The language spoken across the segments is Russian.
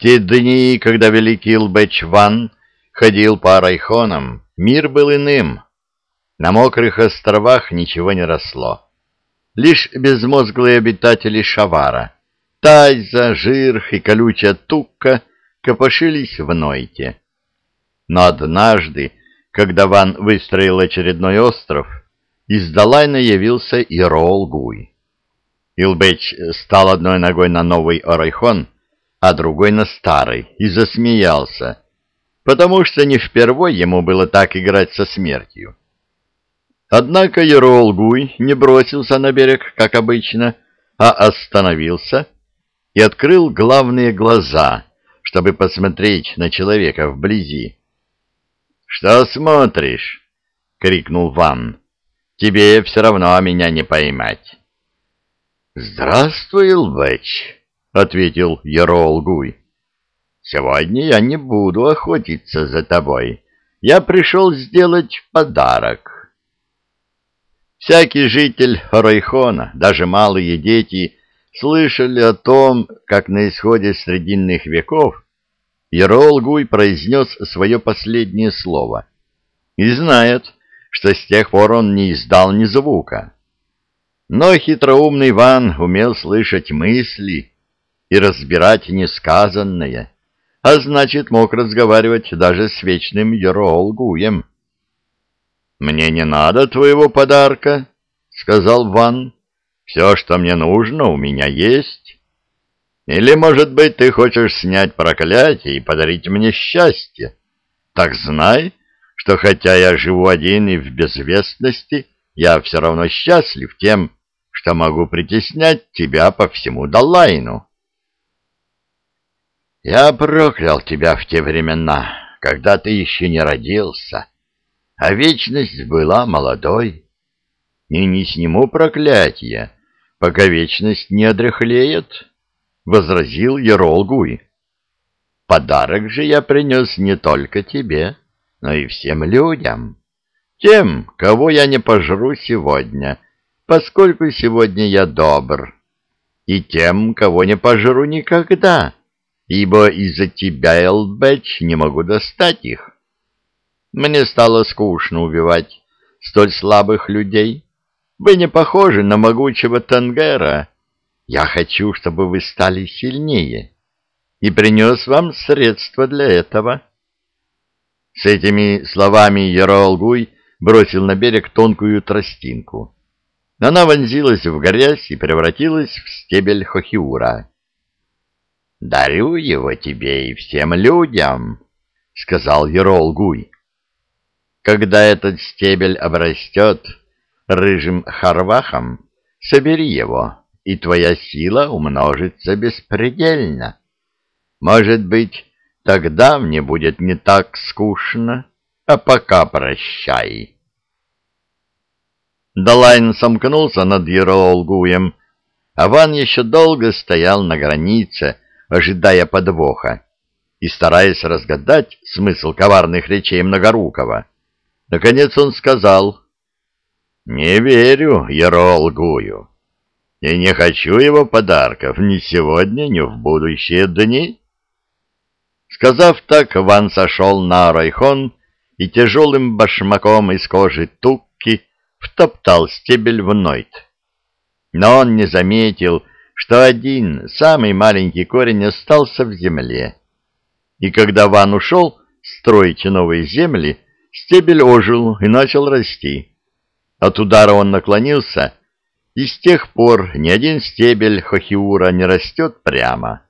те дни, когда великий Лбэч Ван ходил по Арайхонам, мир был иным. На мокрых островах ничего не росло. Лишь безмозглые обитатели Шавара, Тайза, Жирх и колючая Тукка копошились в Нойте. Но однажды, когда Ван выстроил очередной остров, из Далайна явился и Роул-Гуй. Илбэч стал одной ногой на новый Орайхон, а другой на старый, и засмеялся, потому что не впервой ему было так играть со смертью. Однако Ерол-Гуй не бросился на берег, как обычно, а остановился и открыл главные глаза, чтобы посмотреть на человека вблизи. «Что смотришь?» — крикнул Ван. «Тебе все равно меня не поймать». «Здравствуй, Лбэч», — ответил Ярол-Гуй. «Сегодня я не буду охотиться за тобой. Я пришел сделать подарок». Всякий житель Райхона, даже малые дети, слышали о том, как на исходе срединных веков Ярол-Гуй произнес свое последнее слово и знает, что с тех пор он не издал ни звука. Но хитроумный Иван умел слышать мысли и разбирать несказанное, а значит, мог разговаривать даже с вечным Ерол-Гуем. «Мне не надо твоего подарка», — сказал Ван. «Все, что мне нужно, у меня есть. Или, может быть, ты хочешь снять проклятие и подарить мне счастье? Так знай, что хотя я живу один и в безвестности, я все равно счастлив тем, что могу притеснять тебя по всему Далайну. Я проклял тебя в те времена, когда ты еще не родился, а вечность была молодой. И не сниму проклятия, пока вечность не одряхлеет, — возразил Еролгуй. Подарок же я принес не только тебе, но и всем людям, тем, кого я не пожру сегодня, поскольку сегодня я добр, и тем, кого не пожру никогда, ибо из-за тебя, Элбэч, не могу достать их. Мне стало скучно убивать столь слабых людей. Вы не похожи на могучего Тангера. Я хочу, чтобы вы стали сильнее, и принес вам средства для этого». С этими словами Яролгуй бросил на берег тонкую тростинку. Она вонзилась в грязь и превратилась в стебель хохиура. «Дарю его тебе и всем людям», — сказал Ерол-Гуй. «Когда этот стебель обрастет рыжим харвахом, собери его, и твоя сила умножится беспредельно. Может быть, тогда мне будет не так скучно, а пока прощай». Далайн сомкнулся над Еролгуем, а Ван еще долго стоял на границе, ожидая подвоха и стараясь разгадать смысл коварных речей Многорукова. Наконец он сказал, «Не верю Еролгую, и не хочу его подарков ни сегодня, ни в будущие дни». Сказав так, Ван сошел на Райхон и тяжелым башмаком из кожи тукки втоптал стебель в Нойт. Но он не заметил, что один, самый маленький корень остался в земле. И когда Ван ушел строить новые земли, стебель ожил и начал расти. От удара он наклонился, и с тех пор ни один стебель хохиура не растет прямо.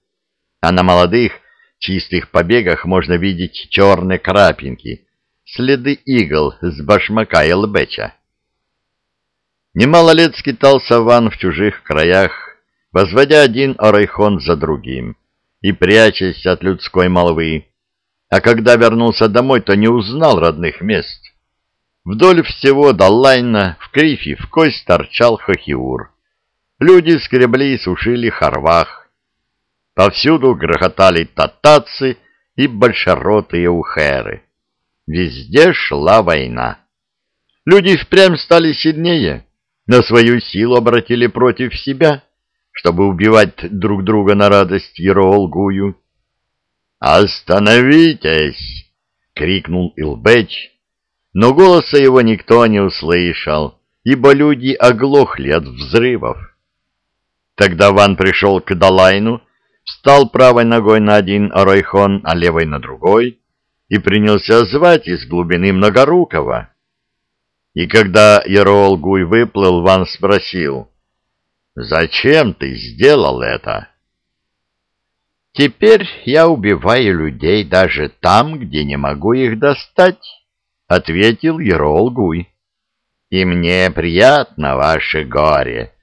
А на молодых, чистых побегах можно видеть черные крапинки, следы игл с башмака Элбеча. Немало лет скитался Ван в чужих краях, возводя один орайхон за другим и прячась от людской молвы. А когда вернулся домой, то не узнал родных мест. Вдоль всего Даллайна в крифе в кость торчал хохиур. Люди скребли и сушили харвах. Повсюду грохотали татацы и большеротые ухеры. Везде шла война. Люди впрямь стали сильнее, на свою силу обратили против себя, чтобы убивать друг друга на радость Ероолгую. «Остановитесь!» — крикнул Илбеч, но голоса его никто не услышал, ибо люди оглохли от взрывов. Тогда Ван пришел к Далайну, встал правой ногой на один оройхон, а левой на другой, и принялся звать из глубины Многорукого. И когда Ерол Гуй выплыл, Ван спросил, «Зачем ты сделал это?» «Теперь я убиваю людей даже там, где не могу их достать», — ответил Ерол Гуй. «И мне приятно ваше горе.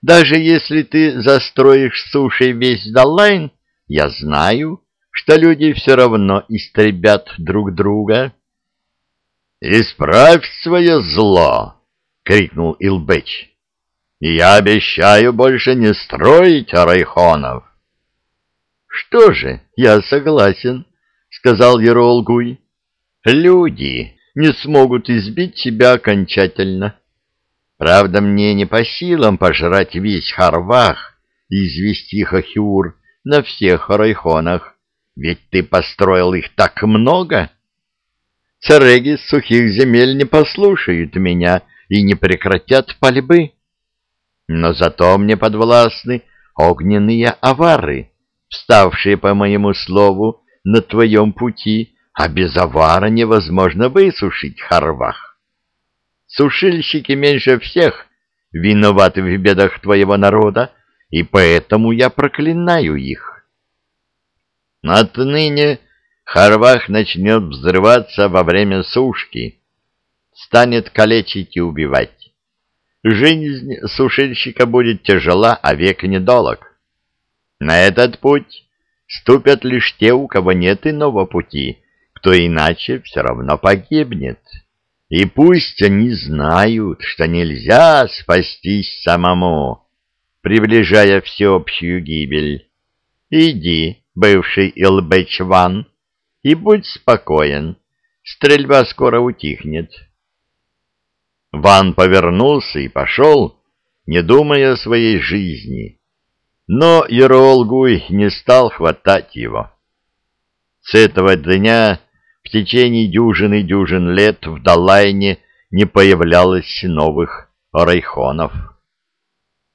Даже если ты застроишь сушей весь Даллайн, я знаю, что люди все равно истребят друг друга». «Исправь свое зло!» — крикнул Илбеч. «Я обещаю больше не строить арайхонов». «Что же, я согласен», — сказал Еролгуй. «Люди не смогут избить тебя окончательно. Правда, мне не по силам пожрать весь Харвах и извести Хахиур на всех райхонах, ведь ты построил их так много. Цареги с сухих земель не послушают меня и не прекратят пальбы. Но зато мне подвластны огненные авары» вставшие по моему слову на твоем пути, а без авара невозможно высушить Харвах. Сушильщики меньше всех виноваты в бедах твоего народа, и поэтому я проклинаю их. Отныне Харвах начнет взрываться во время сушки, станет калечить и убивать. Жизнь сушильщика будет тяжела, а век недолог. На этот путь ступят лишь те, у кого нет иного пути, кто иначе все равно погибнет. И пусть они знают, что нельзя спастись самому, приближая всеобщую гибель. Иди, бывший Илбэчван, и будь спокоен, стрельба скоро утихнет. Ван повернулся и пошел, не думая о своей жизни, но Ероолгуй не стал хватать его. С этого дня в течение дюжины дюжин лет в Далайне не появлялось новых райхонов.